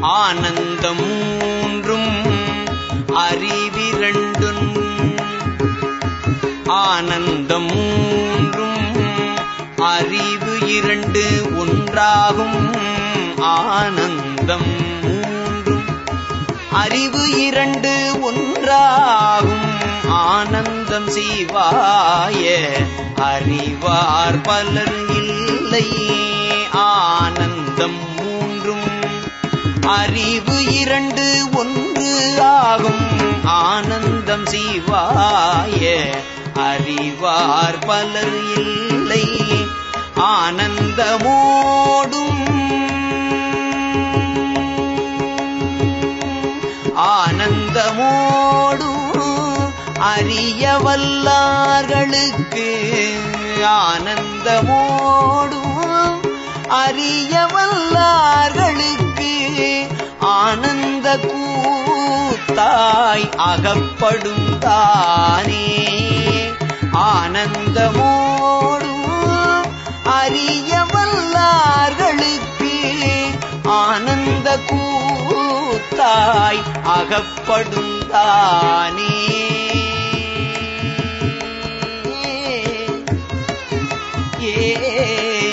ஆனந்தம் மூன்றும் அறிவிரண்டும் ஆனந்தம் மூன்றும் அறிவு இரண்டு ஒன்றாகும். ஆனந்தம் மூன்றும் அறிவு இரண்டு ஒன்றாகும். ஆனந்தம் சிவாய அறிவார் பலர் இல்லை. ஆனந்தம் அறிவு இரண்டு ஒன்று ஆகும். ஆனந்தம் சிவாய அறிவார் பலர் இல்லை. ஆனந்தமோடும் ஆனந்தமோடும் அறியவல்லார்களுக்கு ஆனந்தமோடும் அறிய பொருளாய் அகப்படும் தானே. ஆனந்தமோடும் அரிய வல்லார்களுக்கு ஆனந்த கூத்தாய் அகப்படும் தானே. ஏ